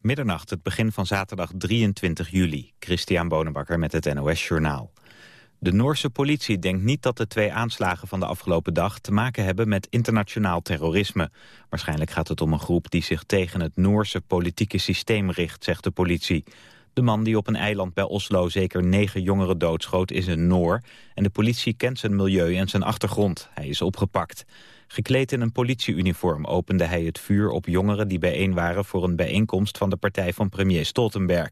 Middernacht, het begin van zaterdag 23 juli. Christian Bonenbakker met het NOS Journaal. De Noorse politie denkt niet dat de twee aanslagen van de afgelopen dag te maken hebben met internationaal terrorisme. Waarschijnlijk gaat het om een groep die zich tegen het Noorse politieke systeem richt, zegt de politie. De man die op een eiland bij Oslo zeker negen jongeren doodschoot is een Noor. En de politie kent zijn milieu en zijn achtergrond. Hij is opgepakt. Gekleed in een politieuniform opende hij het vuur op jongeren die bijeen waren voor een bijeenkomst van de partij van premier Stoltenberg.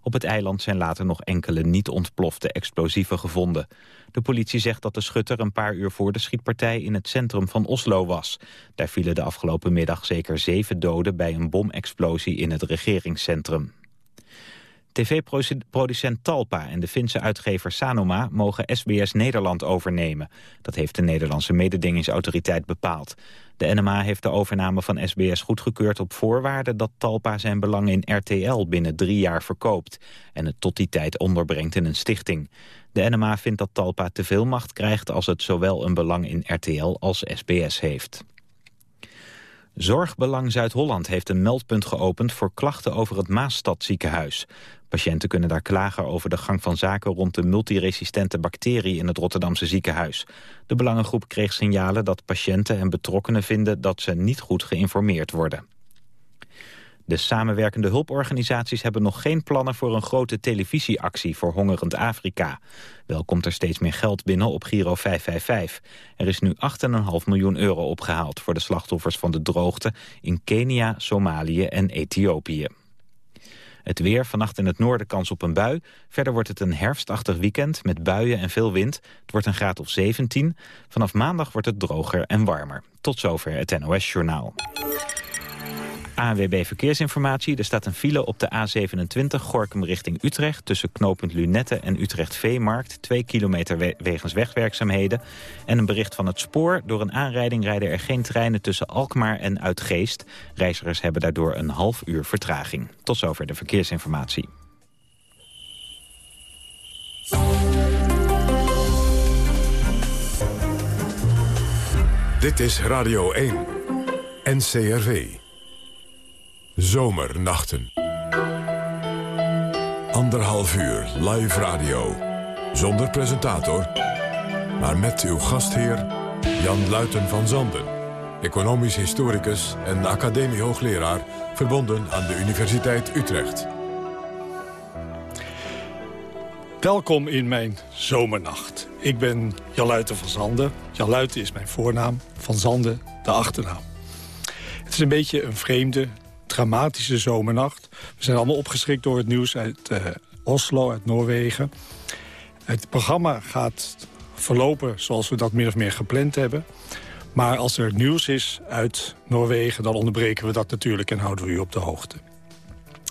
Op het eiland zijn later nog enkele niet ontplofte explosieven gevonden. De politie zegt dat de schutter een paar uur voor de schietpartij in het centrum van Oslo was. Daar vielen de afgelopen middag zeker zeven doden bij een bomexplosie in het regeringscentrum. TV-producent Talpa en de Finse uitgever Sanoma mogen SBS Nederland overnemen. Dat heeft de Nederlandse mededingingsautoriteit bepaald. De NMA heeft de overname van SBS goedgekeurd op voorwaarde dat Talpa zijn belang in RTL binnen drie jaar verkoopt en het tot die tijd onderbrengt in een stichting. De NMA vindt dat Talpa te veel macht krijgt als het zowel een belang in RTL als SBS heeft. Zorgbelang Zuid-Holland heeft een meldpunt geopend voor klachten over het Maasstadziekenhuis. Patiënten kunnen daar klagen over de gang van zaken rond de multiresistente bacterie in het Rotterdamse ziekenhuis. De belangengroep kreeg signalen dat patiënten en betrokkenen vinden dat ze niet goed geïnformeerd worden. De samenwerkende hulporganisaties hebben nog geen plannen voor een grote televisieactie voor hongerend Afrika. Wel komt er steeds meer geld binnen op Giro 555. Er is nu 8,5 miljoen euro opgehaald voor de slachtoffers van de droogte in Kenia, Somalië en Ethiopië. Het weer, vannacht in het noorden kans op een bui. Verder wordt het een herfstachtig weekend met buien en veel wind. Het wordt een graad of 17. Vanaf maandag wordt het droger en warmer. Tot zover het NOS Journaal. ANWB Verkeersinformatie. Er staat een file op de A27 Gorkum richting Utrecht... tussen knooppunt Lunette en Utrecht Veemarkt. Twee kilometer wegens wegwerkzaamheden. En een bericht van het spoor. Door een aanrijding rijden er geen treinen tussen Alkmaar en Uitgeest. Reizigers hebben daardoor een half uur vertraging. Tot zover de verkeersinformatie. Dit is Radio 1. NCRV. Zomernachten. Anderhalf uur live radio. Zonder presentator. Maar met uw gastheer Jan Luiten van Zanden. Economisch historicus en academie-hoogleraar... verbonden aan de Universiteit Utrecht. Welkom in mijn zomernacht. Ik ben Jan Luiten van Zanden. Jan Luiten is mijn voornaam, Van Zanden de achternaam. Het is een beetje een vreemde, dramatische zomernacht. We zijn allemaal opgeschrikt door het nieuws uit uh, Oslo, uit Noorwegen. Het programma gaat verlopen zoals we dat min of meer gepland hebben. Maar als er nieuws is uit Noorwegen, dan onderbreken we dat natuurlijk... en houden we u op de hoogte.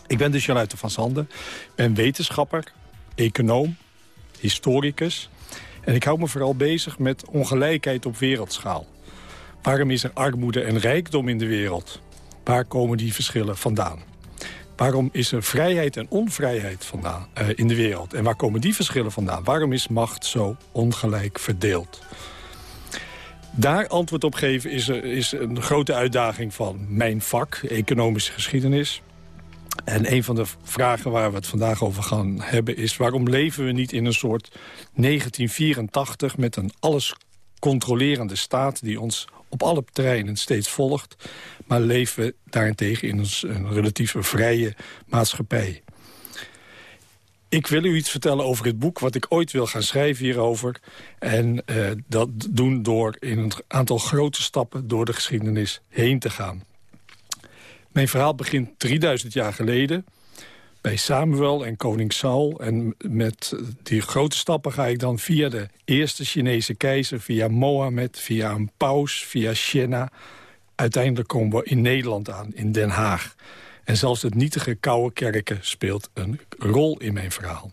Ik ben dus Januite van Zanden. Ik ben wetenschapper, econoom, historicus... en ik hou me vooral bezig met ongelijkheid op wereldschaal. Waarom is er armoede en rijkdom in de wereld? Waar komen die verschillen vandaan? Waarom is er vrijheid en onvrijheid vandaan, uh, in de wereld? En waar komen die verschillen vandaan? Waarom is macht zo ongelijk verdeeld? Daar antwoord op geven is, is een grote uitdaging van mijn vak, economische geschiedenis. En een van de vragen waar we het vandaag over gaan hebben is... waarom leven we niet in een soort 1984 met een alles controlerende staat... die ons op alle terreinen steeds volgt... maar leven we daarentegen in een, relatief vrije maatschappij. Ik wil u iets vertellen over het boek wat ik ooit wil gaan schrijven hierover. En uh, dat doen door in een aantal grote stappen door de geschiedenis heen te gaan. Mijn verhaal begint 3000 jaar geleden bij Samuel en koning Saul. En met die grote stappen ga ik dan via de eerste Chinese keizer... via Mohammed, via een paus, via Siena. Uiteindelijk komen we in Nederland aan, in Den Haag. En zelfs het nietige koude kerken speelt een rol in mijn verhaal.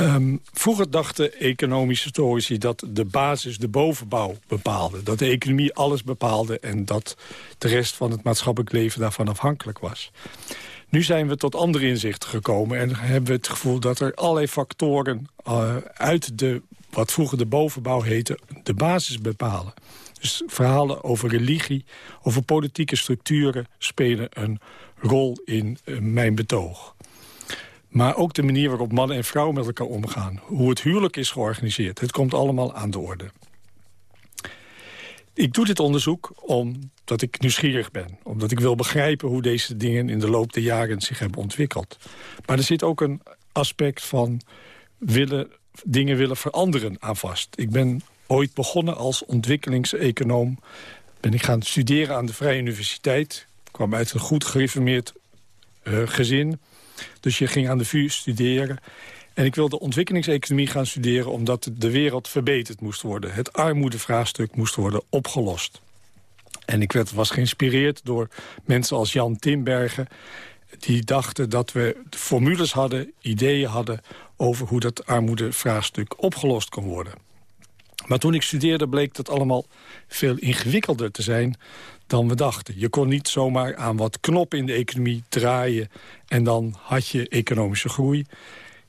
Um, vroeger dachten economische historici dat de basis de bovenbouw bepaalde. Dat de economie alles bepaalde en dat de rest van het maatschappelijk leven daarvan afhankelijk was. Nu zijn we tot andere inzichten gekomen en hebben we het gevoel dat er allerlei factoren uh, uit de, wat vroeger de bovenbouw heette, de basis bepalen. Dus verhalen over religie, over politieke structuren... spelen een rol in eh, mijn betoog. Maar ook de manier waarop mannen en vrouwen met elkaar omgaan. Hoe het huwelijk is georganiseerd. Het komt allemaal aan de orde. Ik doe dit onderzoek omdat ik nieuwsgierig ben. Omdat ik wil begrijpen hoe deze dingen in de loop der jaren zich hebben ontwikkeld. Maar er zit ook een aspect van willen, dingen willen veranderen aan vast. Ik ben ooit begonnen als ontwikkelingseconoom. Ben ik gaan studeren aan de Vrije Universiteit. Ik kwam uit een goed gereformeerd uh, gezin. Dus je ging aan de VU studeren. En ik wilde ontwikkelingseconomie gaan studeren... omdat de wereld verbeterd moest worden. Het armoedevraagstuk moest worden opgelost. En ik werd, was geïnspireerd door mensen als Jan Timbergen... die dachten dat we formules hadden, ideeën hadden... over hoe dat armoedevraagstuk opgelost kon worden. Maar toen ik studeerde bleek dat allemaal veel ingewikkelder te zijn dan we dachten. Je kon niet zomaar aan wat knoppen in de economie draaien... en dan had je economische groei.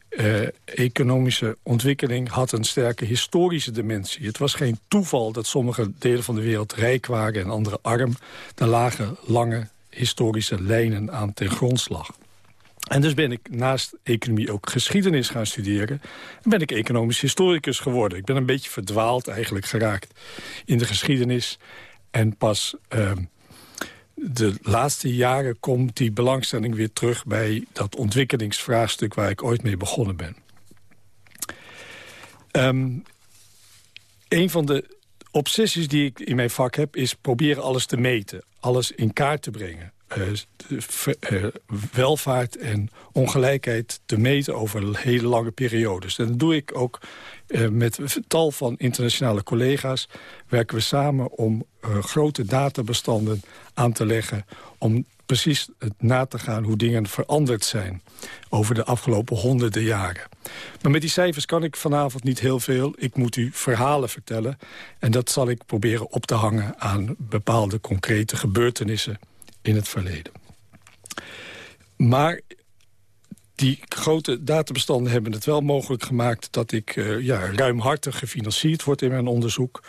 Uh, economische ontwikkeling had een sterke historische dimensie. Het was geen toeval dat sommige delen van de wereld rijk waren en andere arm. Er lagen lange historische lijnen aan ten grondslag. En dus ben ik naast economie ook geschiedenis gaan studeren. En ben ik economisch historicus geworden. Ik ben een beetje verdwaald eigenlijk geraakt in de geschiedenis. En pas uh, de laatste jaren komt die belangstelling weer terug... bij dat ontwikkelingsvraagstuk waar ik ooit mee begonnen ben. Um, een van de obsessies die ik in mijn vak heb... is proberen alles te meten, alles in kaart te brengen. Uh, welvaart en ongelijkheid te meten over hele lange periodes. En dat doe ik ook uh, met tal van internationale collega's. Werken we samen om grote databestanden aan te leggen... om precies na te gaan hoe dingen veranderd zijn... over de afgelopen honderden jaren. Maar met die cijfers kan ik vanavond niet heel veel. Ik moet u verhalen vertellen. En dat zal ik proberen op te hangen aan bepaalde concrete gebeurtenissen in het verleden. Maar die grote databestanden hebben het wel mogelijk gemaakt... dat ik uh, ja, ruimhartig gefinancierd word in mijn onderzoek.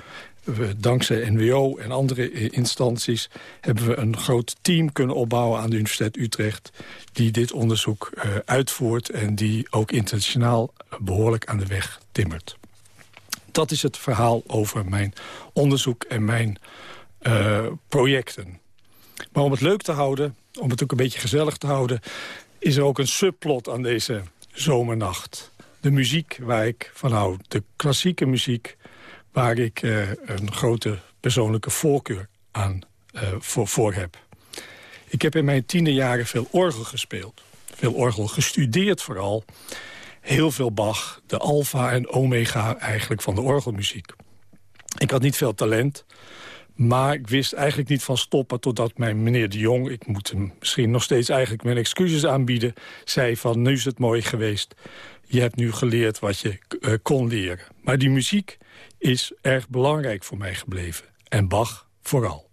We, dankzij NWO en andere instanties hebben we een groot team kunnen opbouwen aan de Universiteit Utrecht... die dit onderzoek uh, uitvoert en die ook internationaal behoorlijk aan de weg timmert. Dat is het verhaal over mijn onderzoek en mijn projecten. Maar om het leuk te houden, om het ook een beetje gezellig te houden... is er ook een subplot aan deze zomernacht. De muziek waar ik van hou. De klassieke muziek waar ik uh, een grote persoonlijke voorkeur aan uh, voor, voor heb. Ik heb in mijn tiende jaren veel orgel gespeeld. Veel orgel gestudeerd vooral. Heel veel Bach, de alfa en omega eigenlijk van de orgelmuziek. Ik had niet veel talent, maar ik wist eigenlijk niet van stoppen totdat mijn meneer de Jong... ik moet hem misschien nog steeds eigenlijk mijn excuses aanbieden... zei van, nu is het mooi geweest. Je hebt nu geleerd wat je uh, kon leren. Maar die muziek is erg belangrijk voor mij gebleven. En Bach vooral.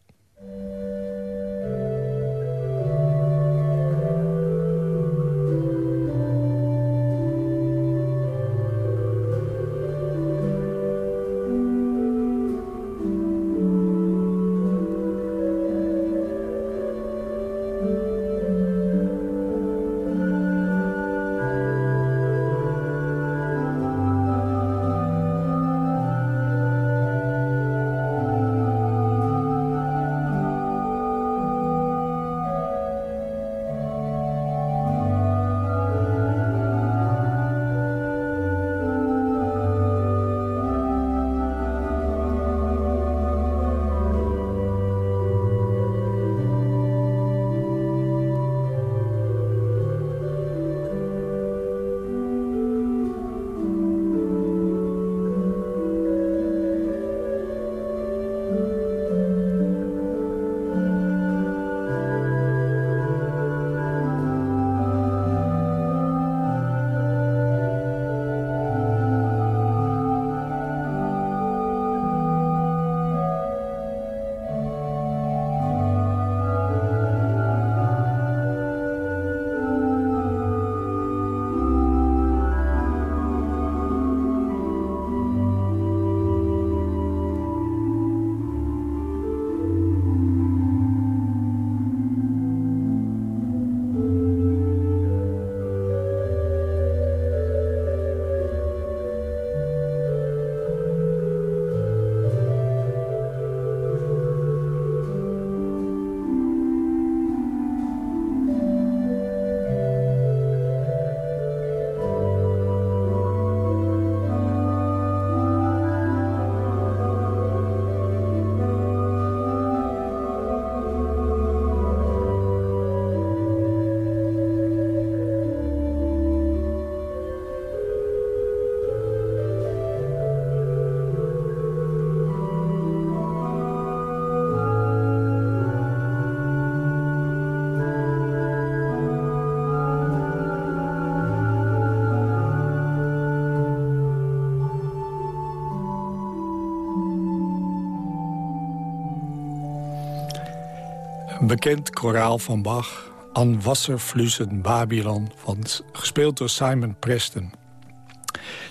Een bekend koraal van Bach, An Wasserflüssen Babylon... Van, gespeeld door Simon Preston.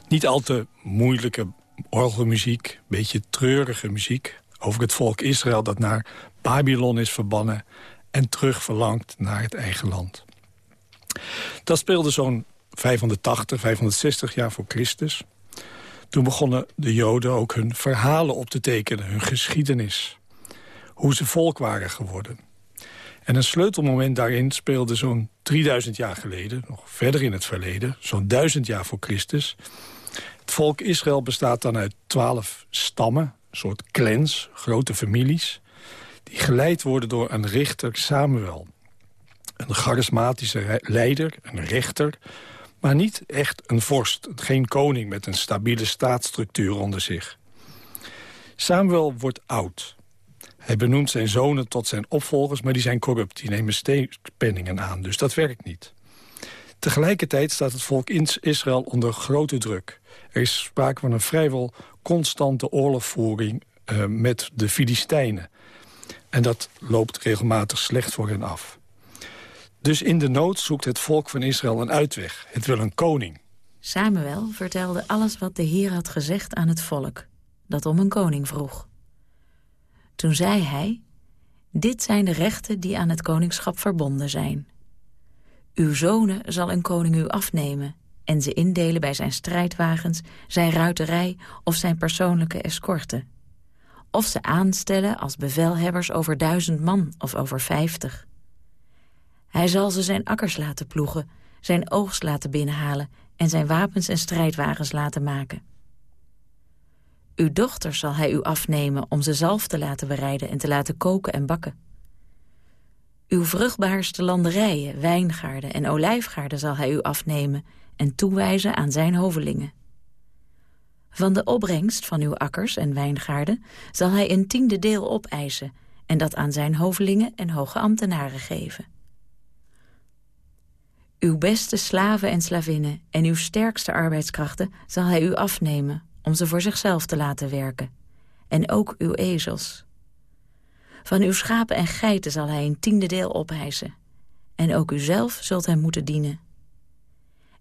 Niet al te moeilijke orgelmuziek, beetje treurige muziek... over het volk Israël dat naar Babylon is verbannen... en terug verlangt naar het eigen land. Dat speelde zo'n 580, 560 jaar voor Christus. Toen begonnen de Joden ook hun verhalen op te tekenen, hun geschiedenis. Hoe ze volk waren geworden. En een sleutelmoment daarin speelde zo'n 3000 jaar geleden, nog verder in het verleden, zo'n 1000 jaar voor Christus. Het volk Israël bestaat dan uit twaalf stammen, een soort clans, grote families, die geleid worden door een richter Samuel. Een charismatische leider, een rechter, maar niet echt een vorst. Geen koning met een stabiele staatsstructuur onder zich. Samuel wordt oud. Hij benoemt zijn zonen tot zijn opvolgers, maar die zijn corrupt. Die nemen steekpenningen aan, dus dat werkt niet. Tegelijkertijd staat het volk Israël onder grote druk. Er is sprake van een vrijwel constante oorlogvoering uh, met de Filistijnen. En dat loopt regelmatig slecht voor hen af. Dus in de nood zoekt het volk van Israël een uitweg. Het wil een koning. Samuel vertelde alles wat de Heer had gezegd aan het volk, dat om een koning vroeg. Toen zei hij, dit zijn de rechten die aan het koningschap verbonden zijn. Uw zonen zal een koning u afnemen en ze indelen bij zijn strijdwagens, zijn ruiterij of zijn persoonlijke escorte. Of ze aanstellen als bevelhebbers over duizend man of over vijftig. Hij zal ze zijn akkers laten ploegen, zijn oogst laten binnenhalen... en zijn wapens en strijdwagens laten maken. Uw dochters zal hij u afnemen om ze zelf te laten bereiden... en te laten koken en bakken. Uw vruchtbaarste landerijen, wijngaarden en olijfgaarden zal hij u afnemen... en toewijzen aan zijn hovelingen. Van de opbrengst van uw akkers en wijngaarden... zal hij een tiende deel opeisen... en dat aan zijn hovelingen en hoge ambtenaren geven. Uw beste slaven en slavinnen en uw sterkste arbeidskrachten zal hij u afnemen om ze voor zichzelf te laten werken. En ook uw ezels. Van uw schapen en geiten zal hij een tiende deel ophijsen. En ook uzelf zult hem moeten dienen.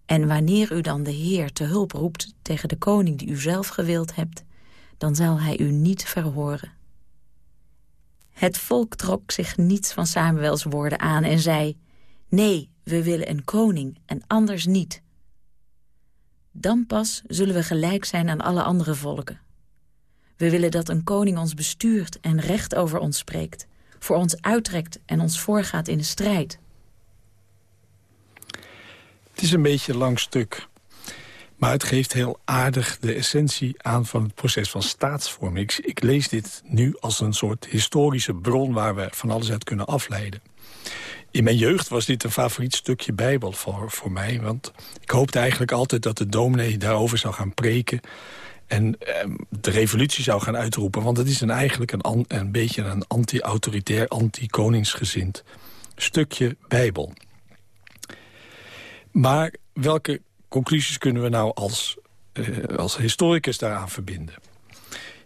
En wanneer u dan de Heer te hulp roept tegen de koning die u zelf gewild hebt, dan zal hij u niet verhoren. Het volk trok zich niets van Samuels woorden aan en zei... Nee, we willen een koning en anders niet. Dan pas zullen we gelijk zijn aan alle andere volken. We willen dat een koning ons bestuurt en recht over ons spreekt... voor ons uittrekt en ons voorgaat in de strijd. Het is een beetje een lang stuk... Maar het geeft heel aardig de essentie aan van het proces van staatsvorming. Ik, ik, lees dit nu als een soort historische bron waar we van alles uit kunnen afleiden. In mijn jeugd was dit een favoriet stukje Bijbel voor, voor mij. Want ik hoopte eigenlijk altijd dat de dominee daarover zou gaan preken... en eh, de revolutie zou gaan uitroepen. Want het is een, eigenlijk een, een beetje een anti-autoritair, anti-koningsgezind stukje Bijbel. Maar welke conclusies kunnen we nou als, eh, als historicus daaraan verbinden?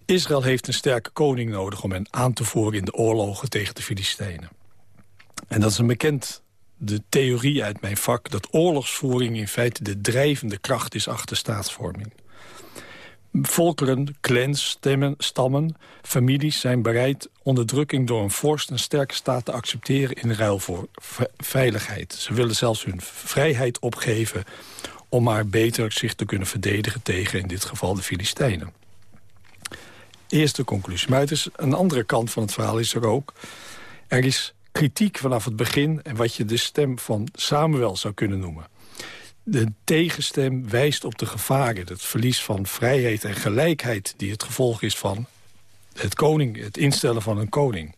Israël heeft een sterke koning nodig om hen aan te voeren in de oorlogen tegen de Filistijnen. En dat is een bekend de theorie uit mijn vak... dat oorlogsvoering in feite de drijvende kracht is achter staatsvorming. Volkeren, clans, stemmen, stammen, families zijn bereid onderdrukking door een vorst een sterke staat te accepteren in ruil voor veiligheid. Ze willen zelfs hun vrijheid opgeven om maar beter zich te kunnen verdedigen tegen in dit geval de Filistijnen. Eerste conclusie. Maar het een andere kant van het verhaal is er ook. Er is kritiek vanaf het begin... en wat je de stem van Samuel zou kunnen noemen. De tegenstem wijst op de gevaren, het verlies van vrijheid en gelijkheid... die het gevolg is van het, koning, het instellen van een koning.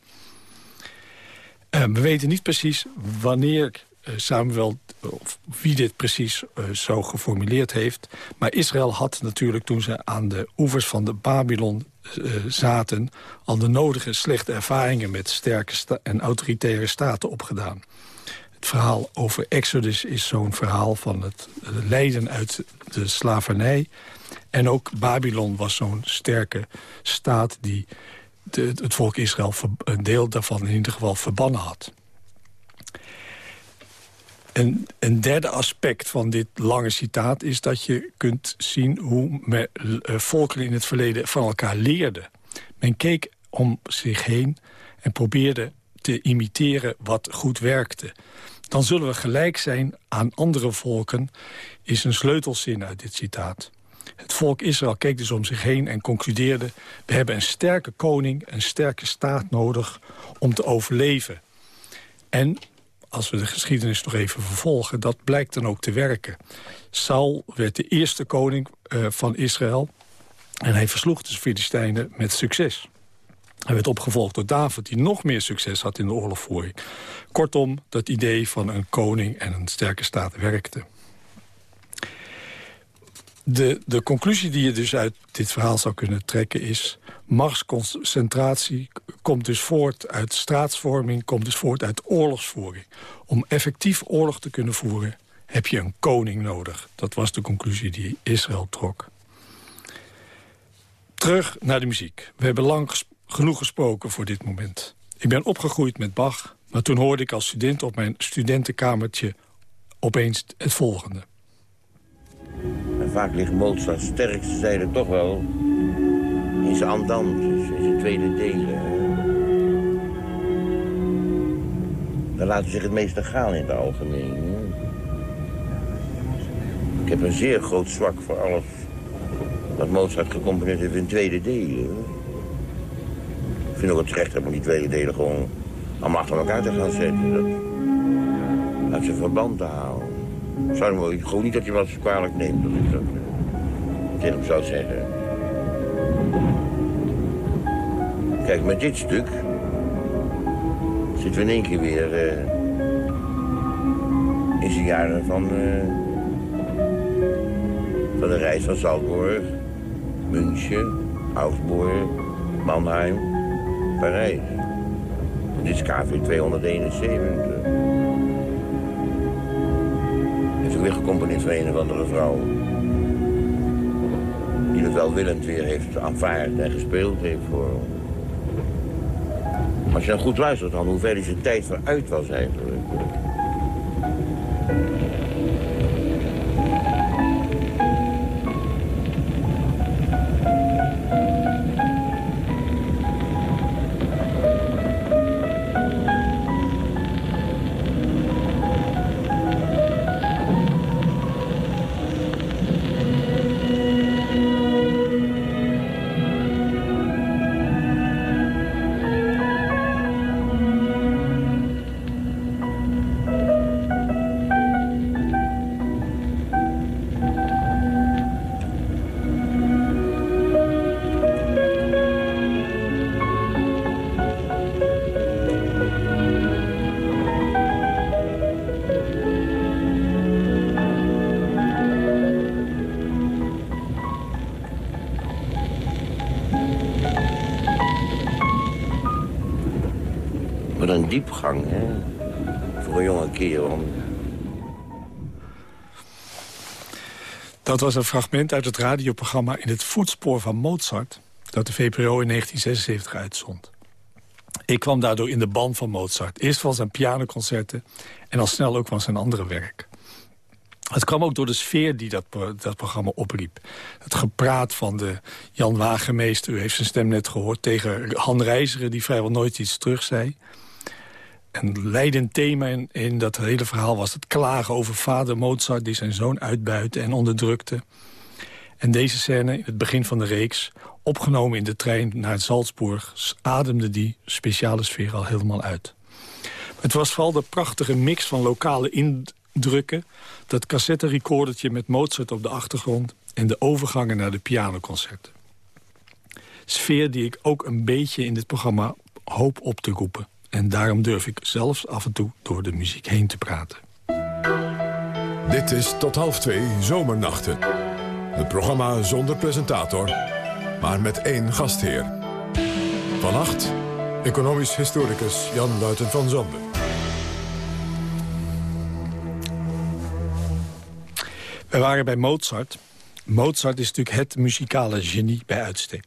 Uh, we weten niet precies wanneer Samuel, of wie dit precies uh, zo geformuleerd heeft. Maar Israël had natuurlijk toen ze aan de oevers van de Babylon zaten... al de nodige slechte ervaringen met sterke en autoritaire staten opgedaan. Het verhaal over Exodus is zo'n verhaal van het lijden uit de slavernij. En ook Babylon was zo'n sterke staat die het volk Israël een deel daarvan in ieder geval verbannen had. En een derde aspect van dit lange citaat is dat je kunt zien hoe men, uh, volkeren in het verleden van elkaar leerden. Men keek om zich heen en probeerde te imiteren wat goed werkte. Dan zullen we gelijk zijn aan andere volken, is een sleutelzin uit dit citaat. Het volk Israël keek dus om zich heen en concludeerde... we hebben een sterke koning, een sterke staat nodig om te overleven. En als we de geschiedenis nog even vervolgen, dat blijkt dan ook te werken. Saul werd de eerste koning uh, van Israël en hij versloeg de Filistijnen met succes. Hij werd opgevolgd door David, die nog meer succes had in de oorlogvoering. Kortom, dat idee van een koning en een sterke staat werkte. De, de conclusie die je dus uit dit verhaal zou kunnen trekken is... machtsconcentratie komt dus voort uit straatsvorming... komt dus voort uit oorlogsvoering. Om effectief oorlog te kunnen voeren heb je een koning nodig. Dat was de conclusie die Israël trok. Terug naar de muziek. We hebben lang genoeg gesproken voor dit moment. Ik ben opgegroeid met Bach, maar toen hoorde ik als student op mijn studentenkamertje opeens het volgende. En vaak ligt Mozart's sterkste zijde toch wel in zijn andantes, in zijn tweede delen. Daar laten zich het meeste gaan in het algemeen. Ik heb een zeer groot zwak voor alles wat Mozart gecomponeerd heeft in tweede delen. Ik vind ook het recht om die tweede delen gewoon allemaal achter elkaar te gaan zetten. Dat, zijn verband te halen. Zou wel, gewoon niet dat je wat kwalijk neemt, dat ik dat uh, tegen hem zou zeggen. Kijk, met dit stuk zitten we in één keer weer uh, in zijn jaren van, uh, van de reis van Salzburg, München, Augsburg, Mannheim, Parijs. Dit is KV 271 weer gecomponeerd van een of andere vrouw. Het welwillend weer heeft aanvaard en gespeeld heeft voor... Als je dan goed luistert dan hoe ver hij zijn tijd vooruit was eigenlijk. Dat was een fragment uit het radioprogramma In het voetspoor van Mozart... dat de VPRO in 1976 uitzond. Ik kwam daardoor in de band van Mozart. Eerst van zijn pianoconcerten en al snel ook van zijn andere werk. Het kwam ook door de sfeer die dat, dat programma opriep. Het gepraat van de Jan Wagenmeester, u heeft zijn stem net gehoord... tegen Han Reizeren, die vrijwel nooit iets terug zei een leidend thema in, in, dat hele verhaal was het klagen over vader Mozart... die zijn zoon uitbuitte en onderdrukte. En deze scène, in het begin van de reeks... opgenomen in de trein naar Salzburg... ademde die speciale sfeer al helemaal uit. Het was vooral de prachtige mix van lokale indrukken... dat cassette-recordertje met Mozart op de achtergrond... en de overgangen naar de pianoconcerten. Sfeer die ik ook een beetje in dit programma hoop op te roepen. En daarom durf ik zelfs af en toe door de muziek heen te praten. Dit is tot half twee Zomernachten. Het programma zonder presentator, maar met één gastheer. Vannacht, economisch historicus Jan Luiten van Zanden. We waren bij Mozart. Mozart is natuurlijk het muzikale genie bij uitstek.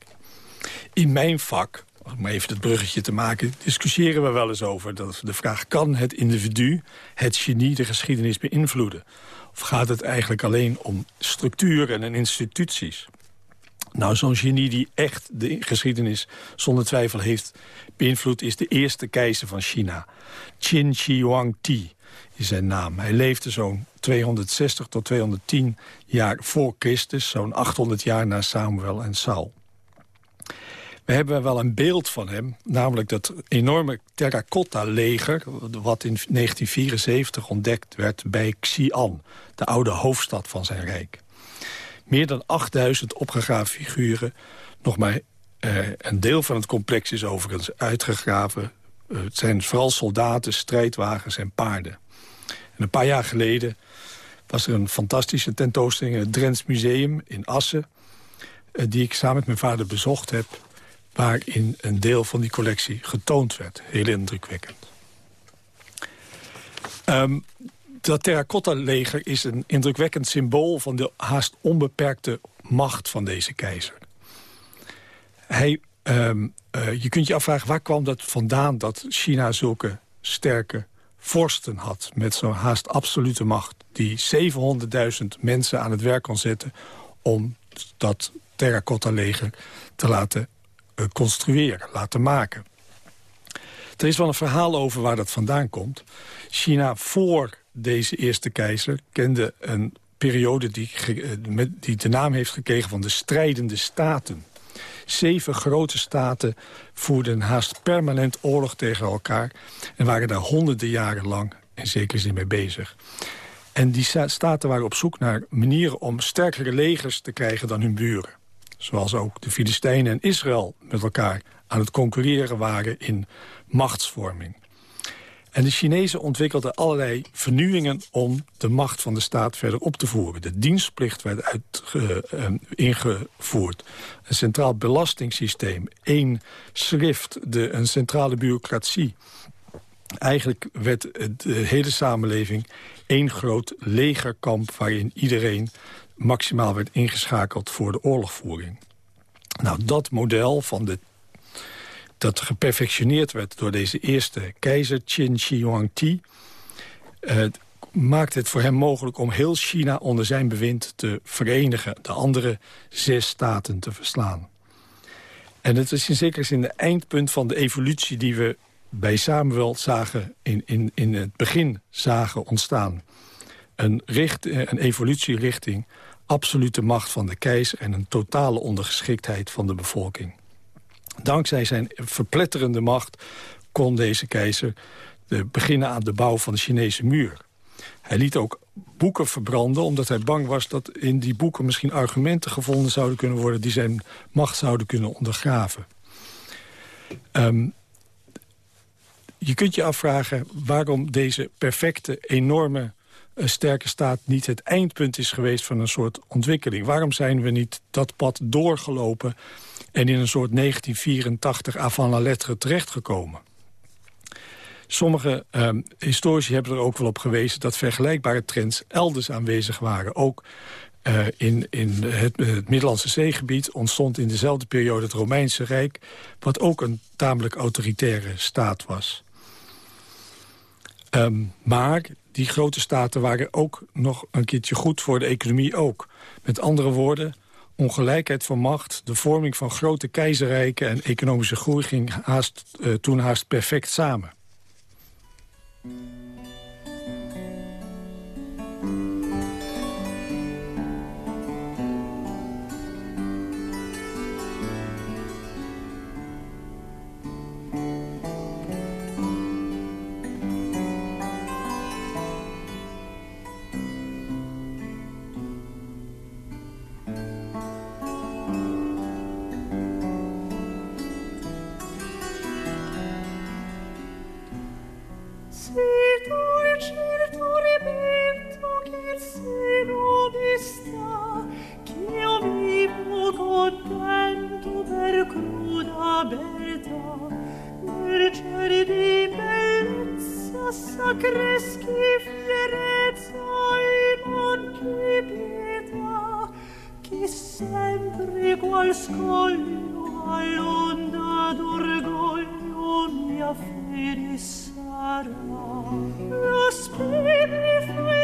In mijn vak om even het bruggetje te maken, discussiëren we wel eens over. Dat de vraag, kan het individu, het genie, de geschiedenis beïnvloeden? Of gaat het eigenlijk alleen om structuren en instituties? Nou, zo'n genie die echt de geschiedenis zonder twijfel heeft beïnvloed... is de eerste keizer van China, Qin Shi Huangdi is zijn naam. Hij leefde zo'n 260 tot 210 jaar voor Christus... zo'n 800 jaar na Samuel en Saul. We hebben wel een beeld van hem, namelijk dat enorme terracotta-leger... wat in 1974 ontdekt werd bij Xi'an, de oude hoofdstad van zijn rijk. Meer dan 8000 opgegraven figuren. Nog maar eh, een deel van het complex is overigens uitgegraven. Uh, het zijn vooral soldaten, strijdwagens en paarden. En een paar jaar geleden was er een fantastische tentoonstelling... in het Drents Museum in Assen... Uh, die ik samen met mijn vader bezocht heb... waarin een deel van die collectie getoond werd. Heel indrukwekkend. Um, dat terracotta-leger is een indrukwekkend symbool... van de haast onbeperkte macht van deze keizer. Hij, um, uh, je kunt je afvragen, waar kwam dat vandaan... dat China zulke sterke vorsten had met zo'n haast absolute macht... die 700.000 mensen aan het werk kon zetten... om dat terracotta-leger te laten construeren, laten maken. Er is wel een verhaal over waar dat vandaan komt. China voor deze eerste keizer kende een periode die, eh, die de naam heeft gekregen van de strijdende staten. Zeven grote staten voerden haast permanent oorlog tegen elkaar... en waren daar honderden jaren lang in zekere zin mee bezig. En die staten waren op zoek naar manieren om sterkere legers te krijgen dan hun buren. Zoals ook de Filistijnen en Israël met elkaar aan het concurreren waren in machtsvorming. En de Chinezen ontwikkelden allerlei vernieuwingen om de macht van de staat verder op te voeren. De dienstplicht werd uit, uh, ingevoerd. Een centraal belastingssysteem, één schrift, de, een centrale bureaucratie. Eigenlijk werd de hele samenleving één groot legerkamp... waarin iedereen maximaal werd ingeschakeld voor de oorlogvoering. Nou, dat model van de dat geperfectioneerd werd door deze eerste keizer, Qin Shi Huangdi... Uh, maakt het voor hem mogelijk om heel China onder zijn bewind te verenigen. De andere zes staten te verslaan. En het is in zekere zin de eindpunt van de evolutie die we bij Samuel zagen in, in, in het begin zagen ontstaan. Een, richt, een evolutie richting absolute macht van de keizer... en een totale ondergeschiktheid van de bevolking. Dankzij zijn verpletterende macht kon deze keizer beginnen aan de bouw van de Chinese muur. Hij liet ook boeken verbranden omdat hij bang was dat in die boeken misschien argumenten gevonden zouden kunnen worden die zijn macht zouden kunnen ondergraven. Um, je kunt je afvragen waarom deze perfecte, enorme, uh, sterke staat niet het eindpunt is geweest van een soort ontwikkeling. Waarom zijn we niet dat pad doorgelopen en in een soort 1984 avant la lettre terechtgekomen. Sommige um, historici hebben er ook wel op gewezen... dat vergelijkbare trends elders aanwezig waren. Ook uh, in, in het, het, Middellandse zeegebied ontstond in dezelfde periode het Romeinse Rijk... wat ook een tamelijk autoritaire staat was. Um, maar die grote staten waren ook nog een keertje goed voor de economie ook. Met andere woorden, ongelijkheid van macht, de vorming van grote keizerrijken... en economische groei ging haast, uh, toen haast perfect samen. sacre schifierezza in antipietà, chi sempre qual scoglio all'onda d'orgoglio mia fede sarà. Lo spirito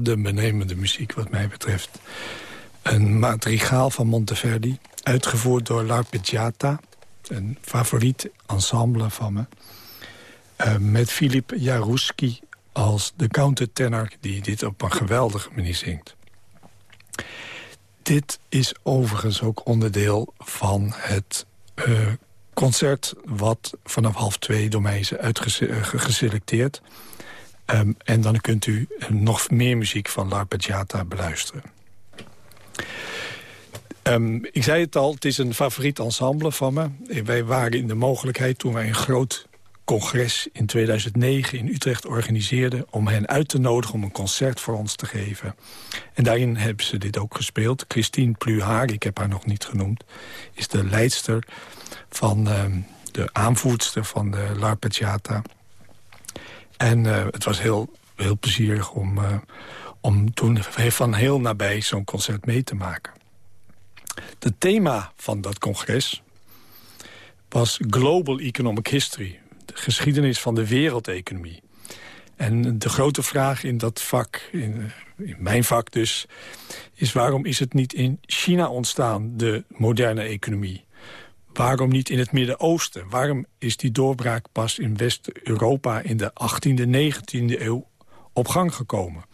adembenemende muziek wat mij betreft. Een madrigaal van Monteverdi, uitgevoerd door L'Arpeggiata. Een favoriet ensemble van me. Uh, met Filip Jaruski als de countertenor die dit op een geweldige manier zingt. Dit is overigens ook onderdeel van het uh, concert... wat vanaf half twee door mij is uitgeselecteerd. Um, en dan kunt u nog meer muziek van L'Arpeggiata beluisteren. Um, ik zei het al, het is een favoriet ensemble van me. Wij waren in de mogelijkheid toen wij een groot congres in 2009 in Utrecht organiseerden... om hen uit te nodigen om een concert voor ons te geven. En daarin hebben ze dit ook gespeeld. Christine Pluhaar, ik heb haar nog niet genoemd... is de leidster van um, de aanvoerster van de L'Arpeggiata... En uh, het was heel, heel plezierig om, uh, om toen van heel nabij zo'n concert mee te maken. Het thema van dat congres was Global Economic History. De geschiedenis van de wereldeconomie. En de grote vraag in dat vak, in, in, mijn vak dus... is waarom is het niet in China ontstaan, de moderne economie? Waarom niet in het Midden-Oosten? Waarom is die doorbraak pas in West-Europa in de 18e, 19e eeuw op gang gekomen?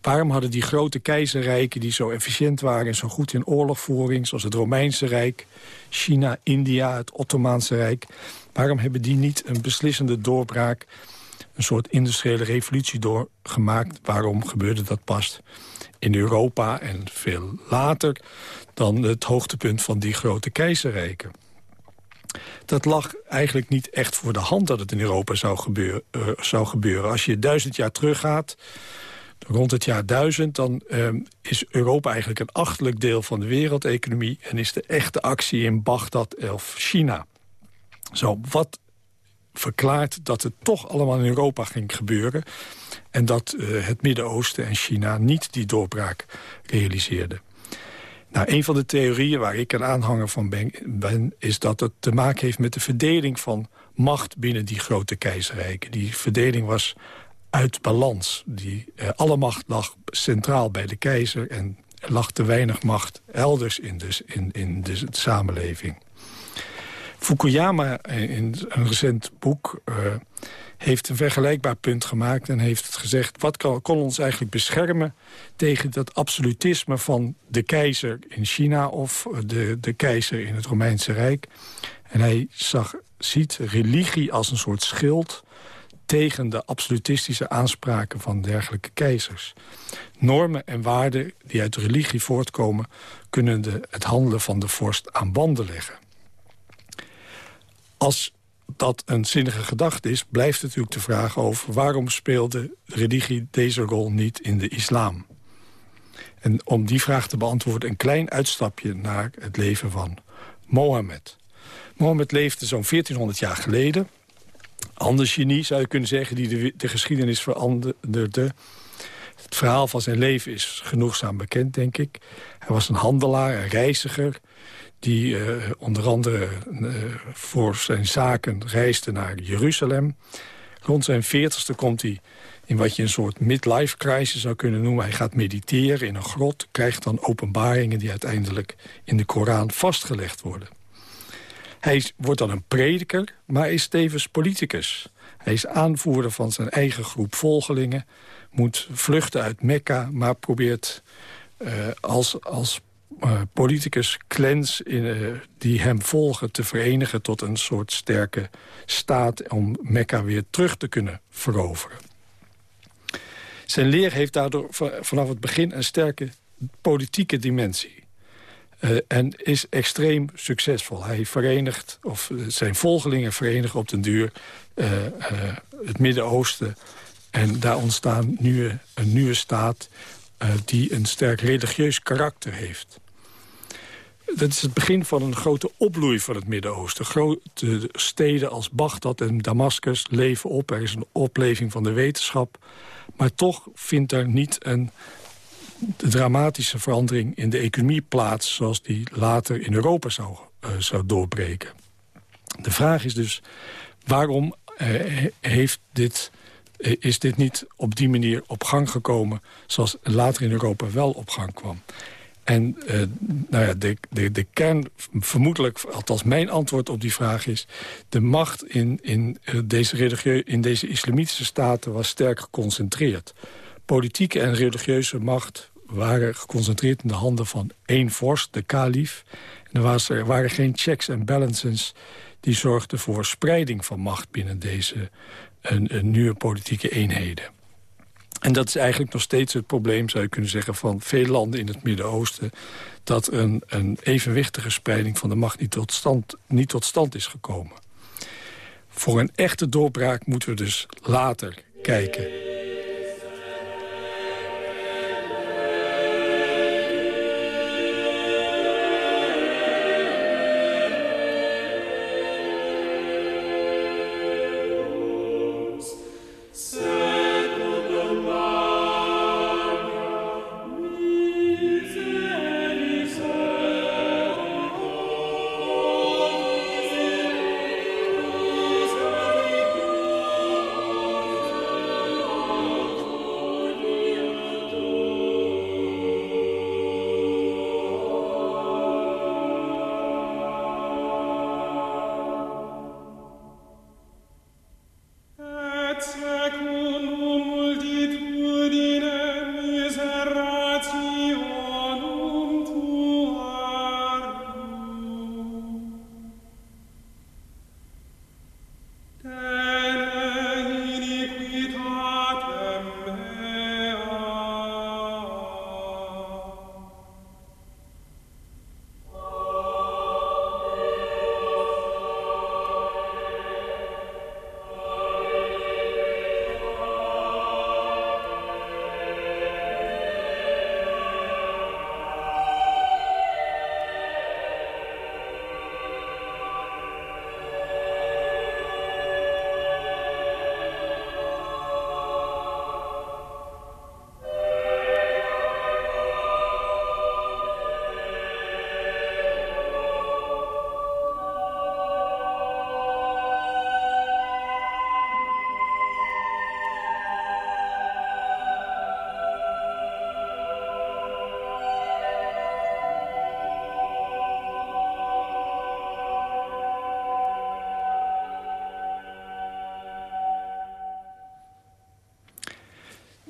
Waarom hadden die grote keizerrijken die zo efficiënt waren... en zo goed in oorlogvoering, zoals het Romeinse Rijk... China, India, het Ottomaanse Rijk... waarom hebben die niet een beslissende doorbraak... een soort industriële revolutie doorgemaakt? Waarom gebeurde dat pas in Europa en veel later... dan het hoogtepunt van die grote keizerrijken? Dat lag eigenlijk niet echt voor de hand dat het in Europa zou gebeuren. Uh, zou gebeuren. Als je duizend jaar teruggaat, rond het jaar duizend... dan uh, is Europa eigenlijk een achtelijk deel van de wereldeconomie... en is de echte actie in Bagdad of China. Zo, wat verklaard dat het toch allemaal in Europa ging gebeuren... en dat uh, het Midden-Oosten en China niet die doorbraak realiseerden. Nou, een van de theorieën waar ik een aanhanger van ben, is dat het te maken heeft met de verdeling van macht binnen die grote keizerrijken. Die verdeling was uit balans. Die, eh, alle macht lag centraal bij de keizer... en er lag te weinig macht elders in de, in, in de samenleving. Fukuyama eh, in een recent boek uh, heeft een vergelijkbaar punt gemaakt... en heeft het gezegd, wat kan, kon ons eigenlijk beschermen... tegen dat absolutisme van de keizer in China... of de, de keizer in het Romeinse Rijk. En hij zag, ziet religie als een soort schild tegen de absolutistische aanspraken van dergelijke keizers. Normen en waarden die uit religie voortkomen... kunnen de, het handelen van de vorst aan banden leggen. Als dat een zinnige gedachte is, blijft natuurlijk de vraag over... waarom speelde religie deze rol niet in de islam? En om die vraag te beantwoorden een klein uitstapje naar het leven van Mohammed. Mohammed leefde zo'n 1400 jaar geleden ander genie, zou je kunnen zeggen, die de, de geschiedenis veranderde. Het verhaal van zijn leven is genoegzaam bekend, denk ik. Hij was een handelaar, een reiziger... die uh, onder andere uh, voor zijn zaken reisde naar Jeruzalem. Rond zijn veertigste komt hij in wat je een soort midlife crisis zou kunnen noemen. Hij gaat mediteren in een grot, krijgt dan openbaringen... die uiteindelijk in de Koran vastgelegd worden. Hij wordt dan een prediker, maar is tevens politicus. Hij is aanvoerder van zijn eigen groep volgelingen... moet vluchten uit Mekka, maar probeert uh, als, als uh, politicus clans in, uh, die hem volgen te verenigen... tot een soort sterke staat om Mekka weer terug te kunnen veroveren. Zijn leer heeft daardoor vanaf het begin een sterke politieke dimensie. Uh, en is extreem succesvol. Hij verenigt, of zijn volgelingen verenigen op den duur... Het Midden-Oosten. En daar ontstaan nu een nieuwe staat... die een sterk religieus karakter heeft. Dat is het begin van een grote opbloei van het Midden-Oosten. Grote steden als Bagdad en Damascus leven op. Er is een opleving van de wetenschap. Maar toch vindt er niet een dramatische verandering in de economie plaats... zoals die later in Europa zou, uh, zou doorbreken. De vraag is dus, waarom uh, heeft dit, uh, is dit niet op die manier op gang gekomen... zoals later in Europa wel op gang kwam? En nou ja, de, de, de kern, vermoedelijk, althans mijn antwoord op die vraag is... de macht in, in, deze, religie, in deze islamitische staten was sterk geconcentreerd politieke en religieuze macht waren geconcentreerd in de handen van één vorst, de kalif. En er, was, er waren geen checks en balances die zorgden voor spreiding van macht binnen deze een, een nieuwe politieke eenheden. En dat is eigenlijk nog steeds het probleem, zou je kunnen zeggen... van veel landen in het Midden-Oosten... dat een, een evenwichtige spreiding van de macht niet tot, stand, niet tot stand is gekomen. Voor een echte doorbraak moeten we dus later kijken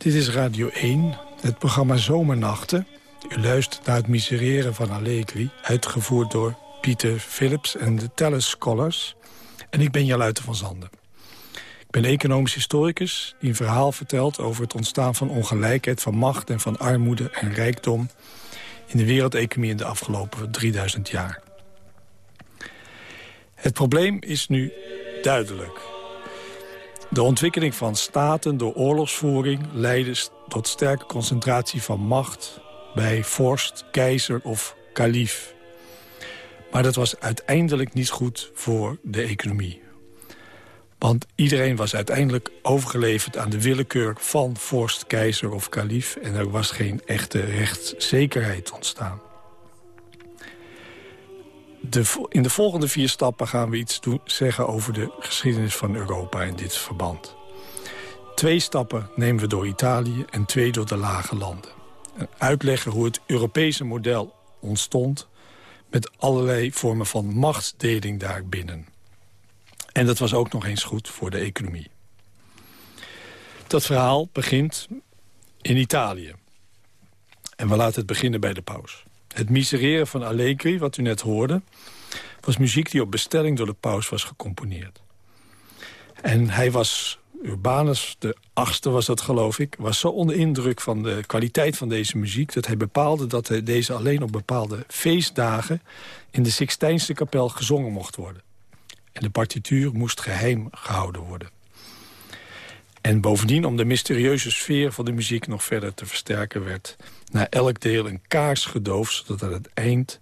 Dit is Radio 1, het programma Zomernachten. U luistert naar het misereren van Allegri, uitgevoerd door Pieter Philips en de Tellus Scholars. En ik ben Jaluite van Zanden. Ik ben economisch historicus die een verhaal vertelt over het ontstaan van ongelijkheid, van macht en van armoede en rijkdom in de wereldeconomie in de afgelopen 3000 jaar. Het probleem is nu duidelijk. De ontwikkeling van staten door oorlogsvoering leidde tot sterke concentratie van macht bij vorst, keizer of kalief. Maar dat was uiteindelijk niet goed voor de economie. Want iedereen was uiteindelijk overgeleverd aan de willekeur van vorst, keizer of kalief... en er was geen echte rechtszekerheid ontstaan. In de volgende vier stappen gaan we iets doen, zeggen over de geschiedenis van Europa in dit verband. Twee stappen nemen we door Italië en twee door de lage landen. En uitleggen hoe het Europese model ontstond... met allerlei vormen van machtsdeling daarbinnen. En dat was ook nog eens goed voor de economie. Dat verhaal begint in Italië. En we laten het beginnen bij de paus. Het misereren van Allegri, wat u net hoorde... was muziek die op bestelling door de paus was gecomponeerd. En hij was, Urbanus de achtste was dat geloof ik... was zo onder indruk van de kwaliteit van deze muziek... dat hij bepaalde dat hij deze alleen op bepaalde feestdagen... in de Sixtijnse kapel gezongen mocht worden. En de partituur moest geheim gehouden worden. En bovendien, om de mysterieuze sfeer van de muziek nog verder te versterken... werd na elk deel een kaars gedoofd... zodat aan het eind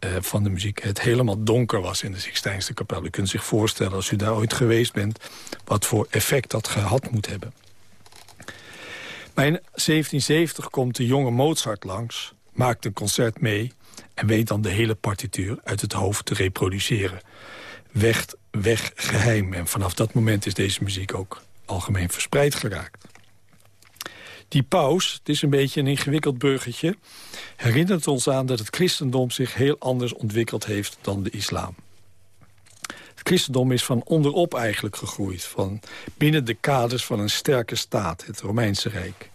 uh, van de muziek het helemaal donker was in de Sixtijnse kapel. U kunt zich voorstellen, als u daar ooit geweest bent... wat voor effect dat gehad moet hebben. Maar in 1770 komt de jonge Mozart langs, maakt een concert mee... en weet dan de hele partituur uit het hoofd te reproduceren. Weg, weg geheim. En vanaf dat moment is deze muziek ook algemeen verspreid geraakt. Die paus, het is een beetje een ingewikkeld burgertje... herinnert ons aan dat het christendom zich heel anders ontwikkeld heeft dan de islam. Het christendom is van onderop eigenlijk gegroeid... van binnen de kaders van een sterke staat, het Romeinse Rijk.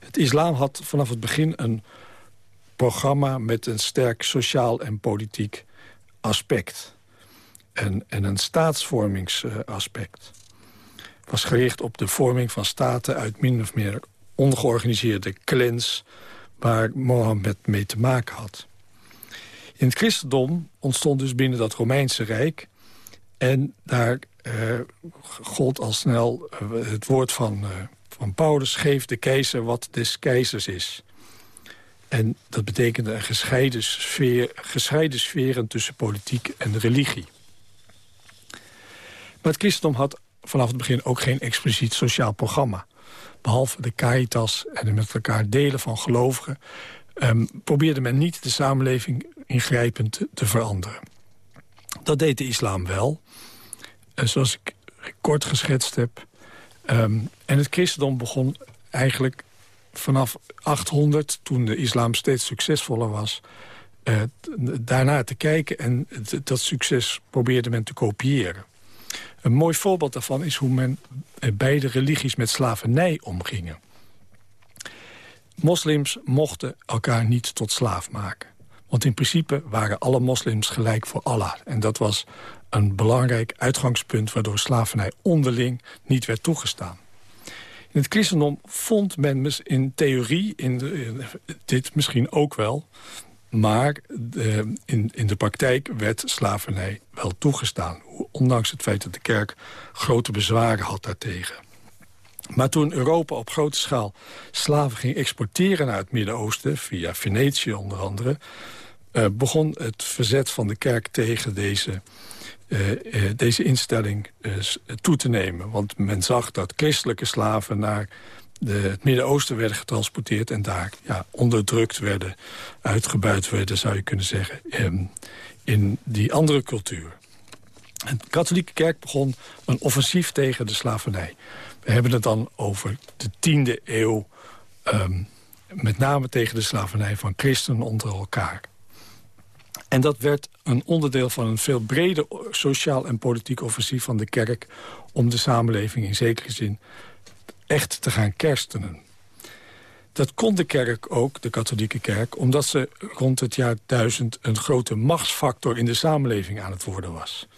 Het islam had vanaf het begin een programma... met een sterk sociaal en politiek aspect. En, en een staatsvormingsaspect was gericht op de vorming van staten uit min of meer ongeorganiseerde clans waar Mohammed mee te maken had. In het christendom ontstond dus binnen dat Romeinse Rijk... en daar uh, gold al snel uh, het woord van, uh, van Paulus... geef de keizer wat des keizers is. En dat betekende een gescheiden, sfeer, gescheiden sferen tussen politiek en religie. Maar het christendom had vanaf het begin ook geen expliciet sociaal programma. Behalve de caritas en het met elkaar delen van gelovigen... Um, probeerde men niet de samenleving ingrijpend te, veranderen. Dat deed de islam wel. En zoals ik kort geschetst heb. Um, en het christendom begon eigenlijk vanaf 800, toen de islam steeds succesvoller was... Uh, daarna te kijken en dat succes probeerde men te kopiëren. Een mooi voorbeeld daarvan is hoe men beide religies met slavernij omgingen. Moslims mochten elkaar niet tot slaaf maken. Want in principe waren alle moslims gelijk voor Allah. En dat was een belangrijk uitgangspunt... waardoor slavernij onderling niet werd toegestaan. In het christendom vond men in theorie, in dit misschien ook wel... Maar in, in de praktijk werd slavernij wel toegestaan. Ondanks het feit dat de kerk grote bezwaren had daartegen. Maar toen Europa op grote schaal slaven ging exporteren naar het Midden-Oosten... via Venetië onder andere... Uh, begon het verzet van de kerk tegen deze, uh, uh, deze instelling toe te nemen. Want men zag dat christelijke slaven naar de, het Midden-Oosten werden getransporteerd... en daar ja, onderdrukt werden, uitgebuit werden, zou je kunnen zeggen... Um, in die andere cultuur. En de katholieke kerk begon een offensief tegen de slavernij. We hebben het dan over de tiende eeuw... Um, met name tegen de slavernij van christenen onder elkaar. En dat werd een onderdeel van een veel breder sociaal en politiek offensief van de kerk... om de samenleving in zekere zin echt te gaan kerstenen. Dat kon de kerk ook, de katholieke kerk... omdat ze rond het jaar 1000 een grote machtsfactor in de samenleving aan het worden was.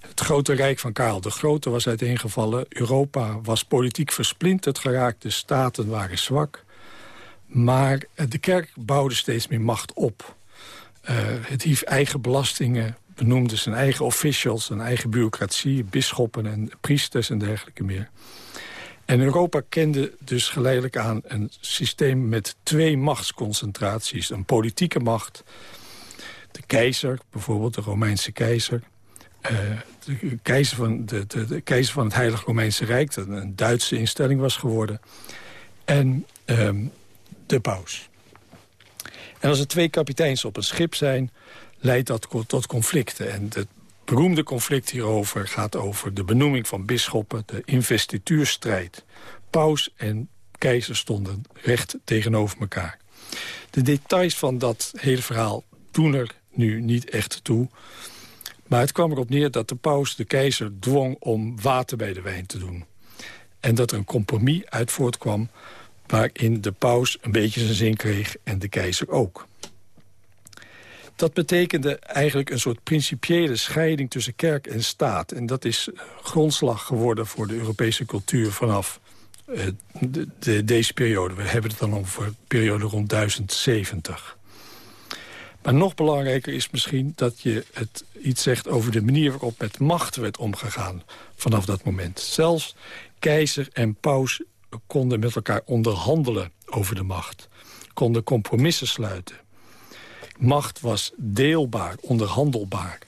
Het grote rijk van Karel de Grote was uiteengevallen. Europa was politiek versplinterd geraakt. De staten waren zwak. Maar de kerk bouwde steeds meer macht op. Uh, het hief eigen belastingen, benoemde zijn eigen officials... zijn eigen bureaucratie, bisschoppen en priesters en dergelijke meer. En Europa kende dus geleidelijk aan een systeem met twee machtsconcentraties. Een politieke macht, de keizer, bijvoorbeeld de Romeinse keizer... Uh, de, keizer van, de, de, de, keizer van het Heilige Romeinse Rijk... dat een Duitse instelling was geworden. En um, de paus. En als er twee kapiteins op een schip zijn, leidt dat tot conflicten. En het beroemde conflict hierover gaat over de benoeming van bisschoppen... de investituurstrijd. Paus en keizer stonden recht tegenover elkaar. De details van dat hele verhaal doen er nu niet echt toe. Maar het kwam erop neer dat de paus de keizer dwong om water bij de wijn te doen. En dat er een compromis uit voortkwam waarin de paus een beetje zijn zin kreeg en de keizer ook. Dat betekende eigenlijk een soort principiële scheiding tussen kerk en staat. En dat is grondslag geworden voor de Europese cultuur vanaf de, de, deze periode. We hebben het dan over de periode rond 1070. Maar nog belangrijker is misschien dat je het iets zegt over de manier waarop met macht werd omgegaan vanaf dat moment. Zelfs keizer en paus konden met elkaar onderhandelen over de macht. Konden compromissen sluiten. Macht was deelbaar, onderhandelbaar.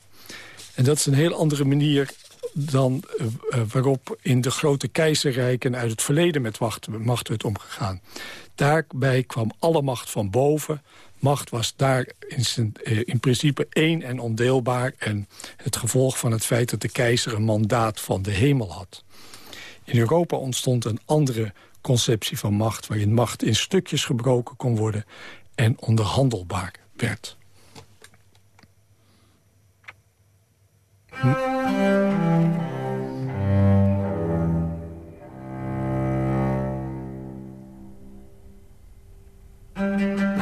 En dat is een heel andere manier dan uh, waarop in de grote keizerrijken uit het verleden met macht, werd omgegaan. Daarbij kwam alle macht van boven. Macht was daar in, uh, in principe één en ondeelbaar... en het gevolg van het feit dat de keizer een mandaat van de hemel had. In Europa ontstond een andere conceptie van macht... waarin macht in stukjes gebroken kon worden en onderhandelbaar werd. Hm.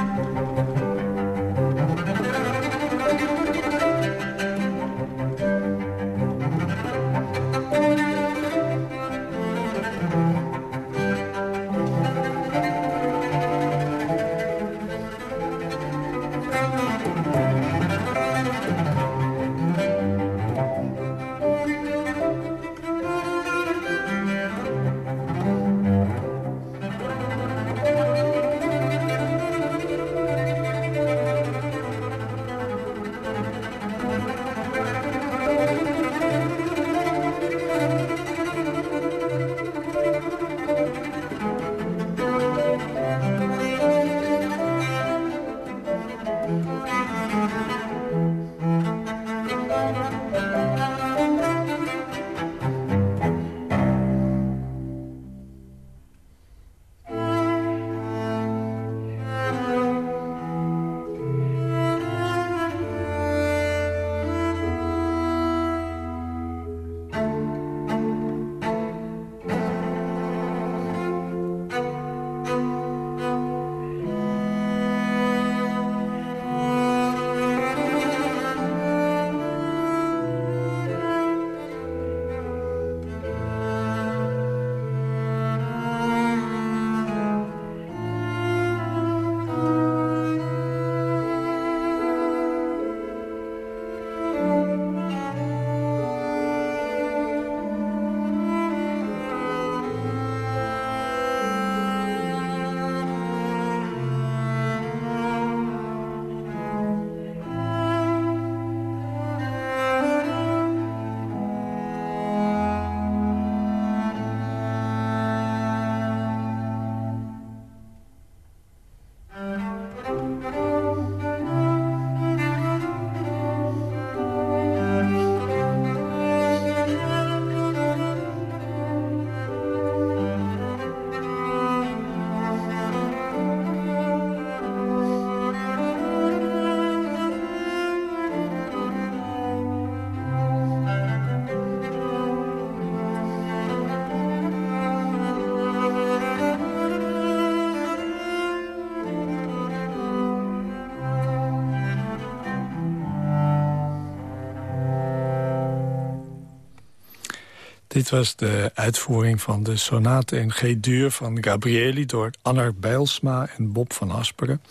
Dit was de uitvoering van de sonate in G-duur van Gabrieli... door Annar Bijlsma en Bob van Asperen.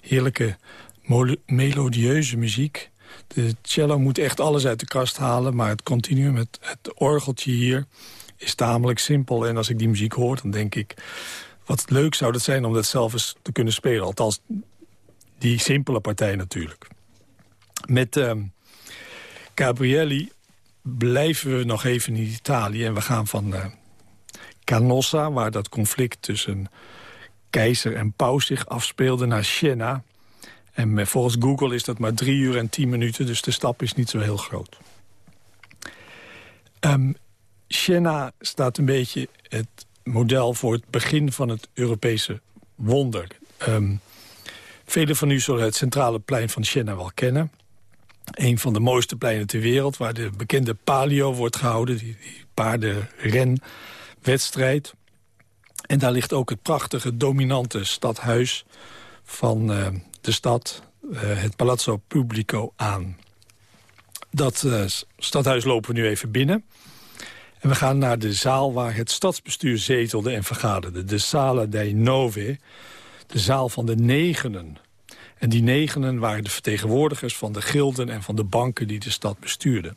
Heerlijke melodieuze muziek. De cello moet echt alles uit de kast halen... maar het continuum, het, het orgeltje hier, is tamelijk simpel. En als ik die muziek hoor, dan denk ik... wat leuk zou het zijn om dat zelf eens te kunnen spelen. Althans, die simpele partij natuurlijk. Met uh, Gabrielli blijven we nog even in Italië. En we gaan van uh, Canossa, waar dat conflict tussen keizer en paus zich afspeelde, naar Siena. En volgens Google is dat maar drie uur en tien minuten, dus de stap is niet zo heel groot. Um, Siena staat een beetje het model voor het begin van het Europese wonder. Um, velen van u zullen het centrale plein van Siena wel kennen. Een van de mooiste pleinen ter wereld... waar de bekende palio wordt gehouden, die, die paardenrenwedstrijd. En daar ligt ook het prachtige, dominante stadhuis van uh, de stad... Uh, het Palazzo Pubblico aan. Dat uh, stadhuis lopen we nu even binnen. En we gaan naar de zaal waar het stadsbestuur zetelde en vergaderde. De Sala dei Nove, de zaal van de negenen. En die negenen waren de vertegenwoordigers van de gilden en van de banken die de stad bestuurden.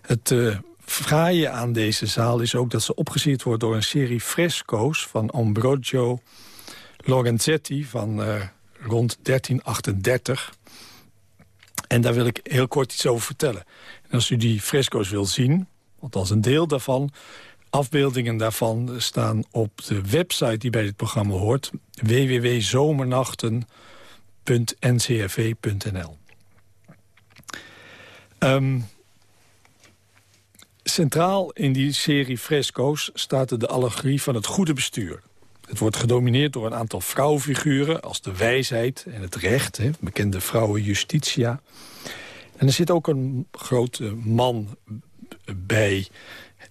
Het uh, fraaie aan deze zaal is ook dat ze opgesierd wordt door een serie fresco's van Ambrogio Lorenzetti van uh, rond 1338. En daar wil ik heel kort iets over vertellen. En als u die fresco's wil zien, althans een deel daarvan... Afbeeldingen daarvan staan op de website die bij dit programma hoort... www.zomernachten.ncrv.nl um, Centraal in die serie fresco's staat de allegorie van het goede bestuur. Het wordt gedomineerd door een aantal vrouwfiguren... als de wijsheid en het recht, bekende vrouwen Justitia. En er zit ook een grote man bij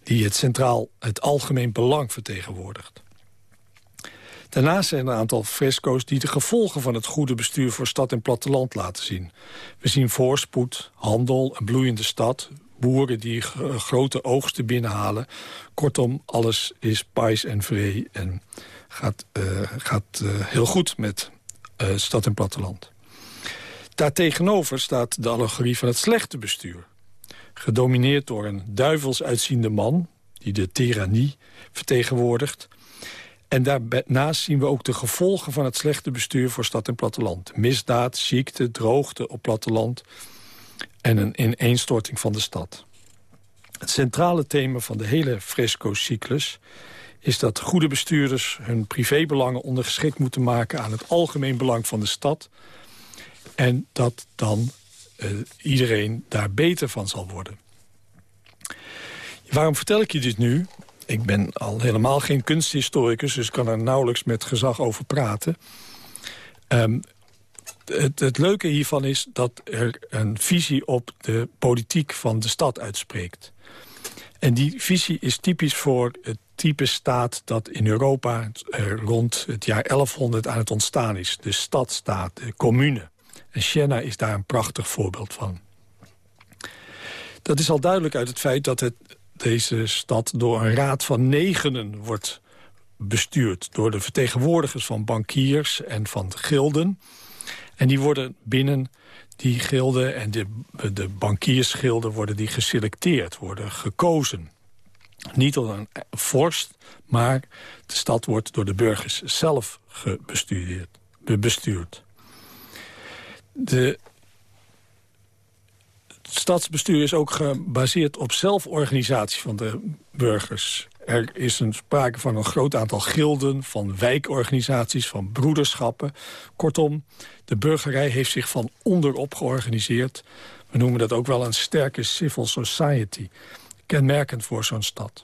die het centraal het algemeen belang vertegenwoordigt. Daarnaast zijn er een aantal fresco's die de gevolgen van het goede bestuur voor stad en platteland laten zien. We zien voorspoed, handel, een bloeiende stad, boeren die grote oogsten binnenhalen. Kortom, alles is pais en vree en gaat, uh, gaat uh, heel goed met uh, stad en platteland. Daartegenover staat de allegorie van het slechte bestuur gedomineerd door een duivels uitziende man... die de tirannie vertegenwoordigt. En daarnaast zien we ook de gevolgen van het slechte bestuur voor stad en platteland. Misdaad, ziekte, droogte op platteland en een ineenstorting van de stad. Het centrale thema van de hele fresco-cyclus is dat goede bestuurders hun privébelangen ondergeschikt moeten maken aan het algemeen belang van de stad. En dat dan iedereen daar beter van zal worden. Waarom vertel ik je dit nu? Ik ben al helemaal geen kunsthistoricus, dus kan er nauwelijks met gezag over praten. Um, het, het, leuke hiervan is dat er een visie op de politiek van de stad uitspreekt. En die visie is typisch voor het type staat dat in Europa rond het jaar 1100 aan het ontstaan is. De stadstaat, de commune. En Siena is daar een prachtig voorbeeld van. Dat is al duidelijk uit het feit dat het, deze stad door een raad van negenen wordt bestuurd. Door de vertegenwoordigers van bankiers en van gilden. En die worden binnen die gilden en de, de bankiersgilden worden die geselecteerd, worden gekozen. Niet door een vorst, maar de stad wordt door de burgers zelf bestuurd. De het stadsbestuur is ook gebaseerd op zelforganisatie van de burgers. Er is een sprake van een groot aantal gilden, van wijkorganisaties, van broederschappen. Kortom, de burgerij heeft zich van onderop georganiseerd. We noemen dat ook wel een sterke civil society. Kenmerkend voor zo'n stad.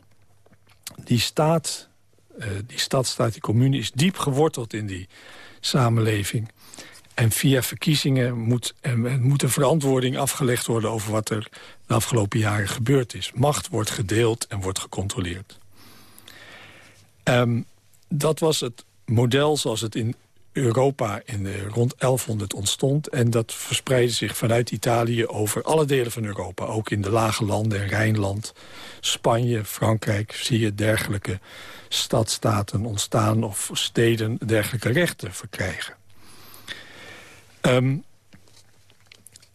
Die staat, uh, die stadstaat, die commune is diep geworteld in die samenleving. En via verkiezingen moet, en, moet een verantwoording afgelegd worden... over wat er de afgelopen jaren gebeurd is. Macht wordt gedeeld en wordt gecontroleerd. Um, dat was het model zoals het in Europa in rond 1100 ontstond. En dat verspreidde zich vanuit Italië over alle delen van Europa. Ook in de lage landen, Rijnland, Spanje, Frankrijk... zie je dergelijke stadstaten ontstaan of steden dergelijke rechten verkrijgen. Um,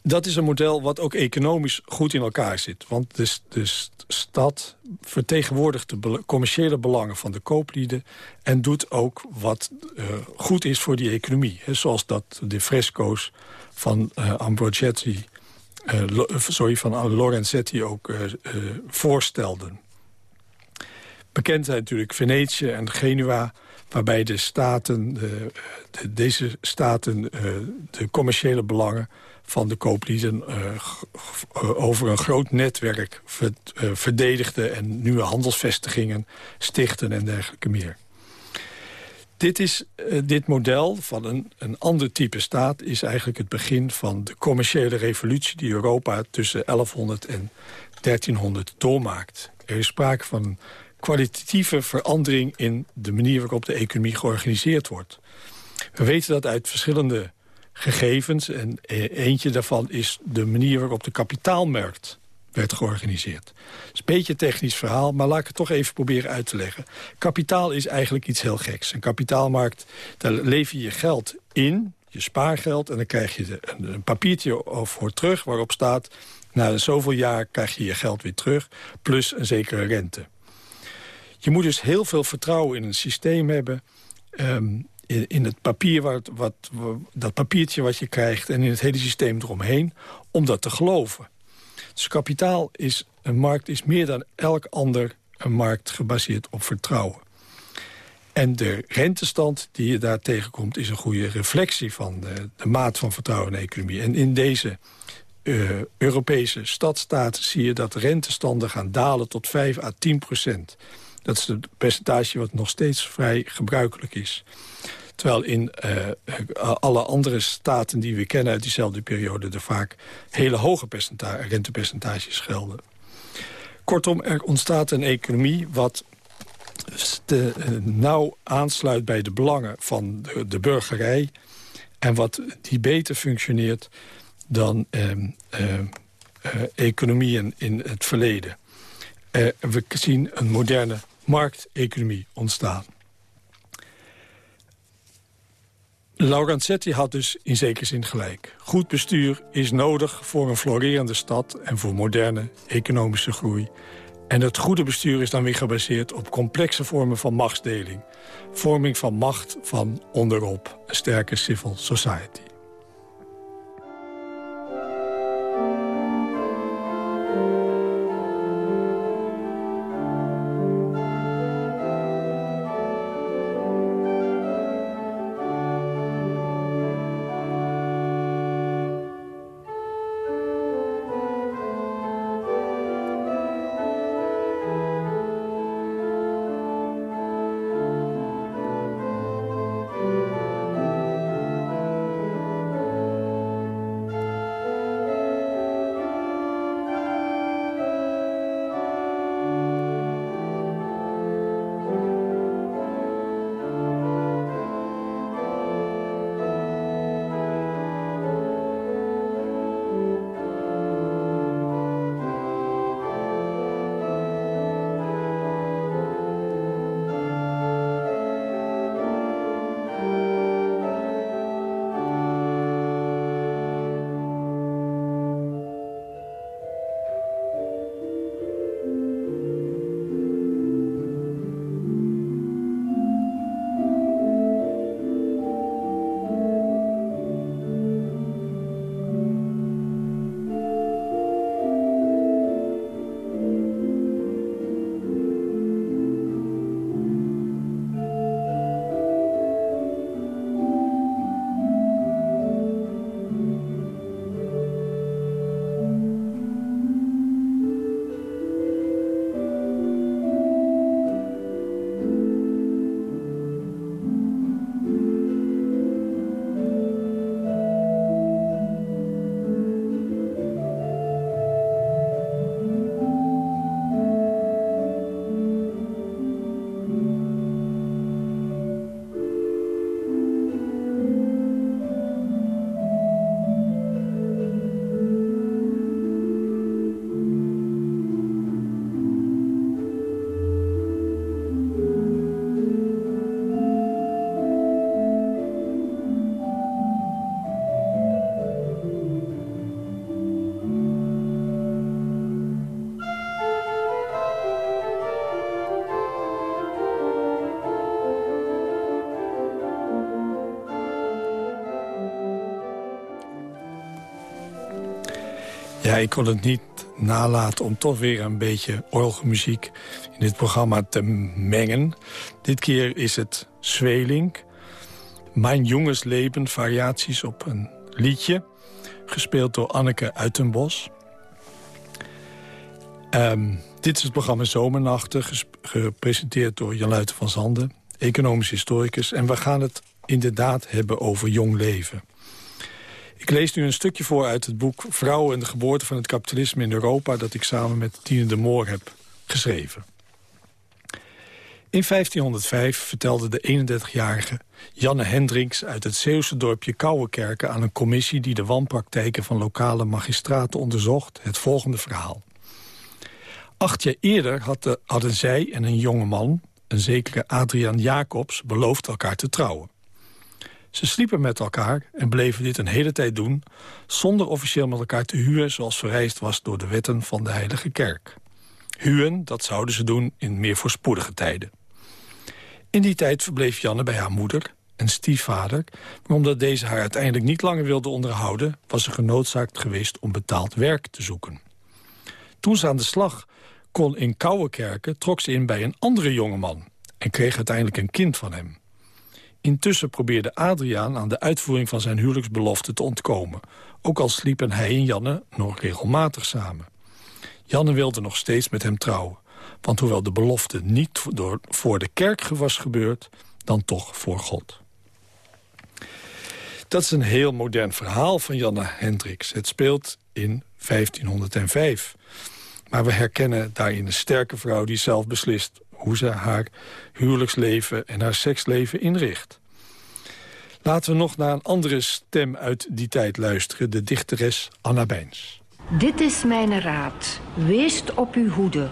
dat is een model wat ook economisch goed in elkaar zit. Want de, stad vertegenwoordigt de commerciële belangen van de kooplieden... en doet ook wat uh, goed is voor die economie. Zoals dat de fresco's van. Uh, sorry, van Lorenzetti ook voorstelden. Bekend zijn natuurlijk Venetië en Genua waarbij de staten, de, deze staten de commerciële belangen van de kooplieden uh, over een groot netwerk ver, uh, verdedigde... en nieuwe handelsvestigingen stichten en dergelijke meer. Dit, is, dit model van een, een ander type staat is eigenlijk het begin van de commerciële revolutie... die Europa tussen 1100 en 1300 doormaakt. Er is sprake van een kwalitatieve verandering in de manier waarop de economie georganiseerd wordt. We weten dat uit verschillende gegevens. En e-, eentje daarvan is de manier waarop de kapitaalmarkt werd georganiseerd. Het is een beetje een technisch verhaal, maar laat ik het toch even proberen uit te leggen. Kapitaal is eigenlijk iets heel geks. Een kapitaalmarkt, daar lever je je geld in, je spaargeld... en dan krijg je een papiertje voor terug waarop staat... na zoveel jaar krijg je je geld weer terug, plus een zekere rente. Je moet dus heel veel vertrouwen in een systeem hebben... Um, in, het papier, wat, wat, dat papiertje wat je krijgt... en in het hele systeem eromheen, om dat te geloven. Dus kapitaal is een markt is meer dan elk ander een markt gebaseerd op vertrouwen. En de rentestand die je daar tegenkomt... is een goede reflectie van de, de maat van vertrouwen in de economie. En in deze uh, Europese stadstaten zie je dat rentestanden gaan dalen tot 5 à 10 procent. Dat is het percentage wat nog steeds vrij gebruikelijk is. Terwijl in uh, alle andere staten die we kennen uit diezelfde periode... er vaak hele hoge rentepercentages gelden. Kortom, er ontstaat een economie wat te, uh, nauw aansluit bij de belangen van de, burgerij... en wat die beter functioneert dan ehm, uh, economieën in het verleden. We zien een moderne markteconomie ontstaan. Laurenzetti had dus in zekere zin gelijk. Goed bestuur is nodig voor een florerende stad... en voor moderne economische groei. En het goede bestuur is dan weer gebaseerd op complexe vormen van machtsdeling. Vorming van macht van onderop een sterke civil society. Ik kon het niet nalaten om toch weer een beetje orgelmuziek in dit programma te mengen. Dit keer is het Zweling. Mijn jongensleven, variaties op een liedje. Gespeeld door Anneke Uitenbos. Um, dit is het programma Zomernachten, gepresenteerd door Jan Luiten van Zanden, economisch historicus. En we gaan het inderdaad hebben over jong leven. Ik lees nu een stukje voor uit het boek Vrouwen en de geboorte van het kapitalisme in Europa... dat ik samen met Tine de Moor heb geschreven. In 1505 vertelde de 31-jarige Janne Hendricks uit het Zeeuwse dorpje Kouwenkerken... aan een commissie die de wanpraktijken van lokale magistraten onderzocht... het volgende verhaal. Acht jaar eerder hadden zij en een jonge man, een zekere Adriaan Jacobs... beloofd elkaar te trouwen. Ze sliepen met elkaar en bleven dit een hele tijd doen... zonder officieel met elkaar te huwen zoals vereist was door de wetten van de Heilige Kerk. Huwen, dat zouden ze doen in meer voorspoedige tijden. In die tijd verbleef Janne bij haar moeder en stiefvader... maar omdat deze haar uiteindelijk niet langer wilde onderhouden... was ze genoodzaakt geweest om betaald werk te zoeken. Toen ze aan de slag kon in Kouwenkerken... trok ze in bij een andere jongeman... en kreeg uiteindelijk een kind van hem. Intussen probeerde Adriaan aan de uitvoering van zijn huwelijksbelofte te ontkomen. Ook al sliepen hij en Janne nog regelmatig samen. Janne wilde nog steeds met hem trouwen. Want hoewel de belofte niet door, voor de kerk was gebeurd... dan toch voor God. Dat is een heel modern verhaal van Janne Hendricks. Het speelt in 1505. Maar we herkennen daarin een sterke vrouw die zelf beslist hoe ze haar huwelijksleven en haar seksleven inricht. Laten we nog naar een andere stem uit die tijd luisteren, de dichteres Anna Bijns. Dit is mijn raad. Weest op uw hoede.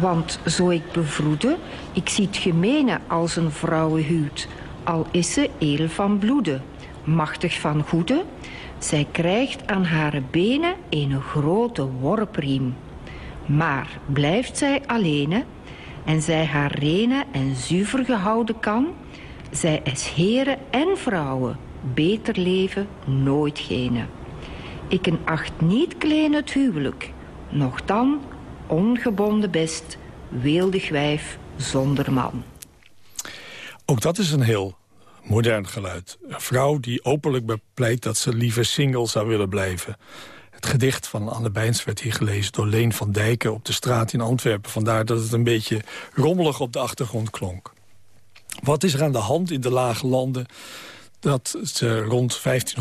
Want zo ik bevroede, ik zie het gemene als een vrouwenhuwt. Al is ze eel van bloede, machtig van goede. Zij krijgt aan haar benen een grote worpriem. Maar blijft zij alleen en zij haar rene en zuiver gehouden kan, zij is heren en vrouwen, beter leven nooit gene. Ik een acht niet klein het huwelijk, nog dan ongebonden best, weeldig wijf zonder man. Ook dat is een heel modern geluid. Een vrouw die openlijk bepleit dat ze liever single zou willen blijven. Gedicht van Anne Bijns werd hier gelezen door Leen van Dijken op de straat in Antwerpen. Vandaar dat het een beetje rommelig op de achtergrond klonk. Wat is er aan de hand in de lage landen dat ze rond 1500